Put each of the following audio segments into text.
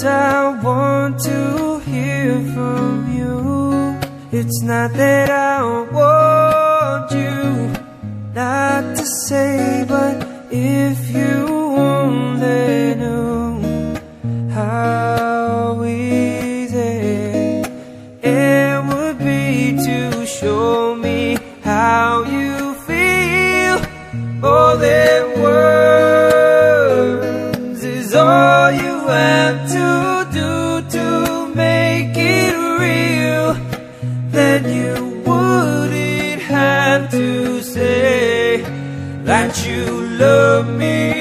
words I want to hear from you. It's not that I want you not to say, but if you only knew how easy it would be to show me how you feel. Oh, More than Then you wouldn't have to say that you love me.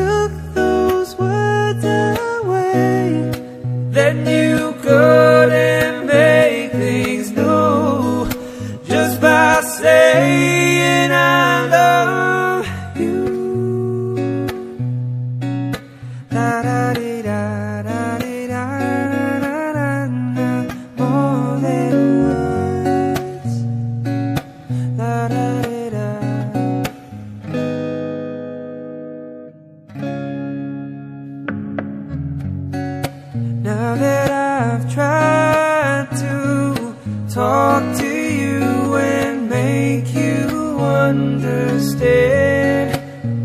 Took those understand,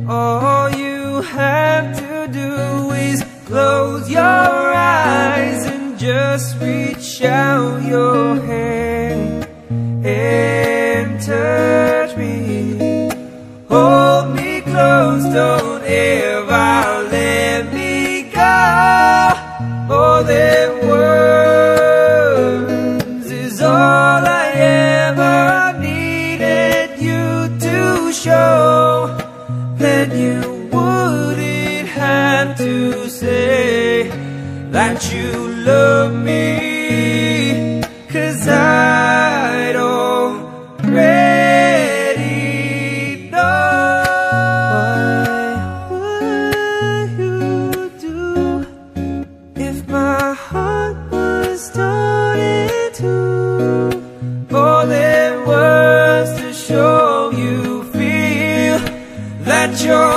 all you have to do is close your eyes and just reach out your hand and touch me. Hold me close, don't ever let me go. Oh, More than you wouldn't have to say that you love me. Than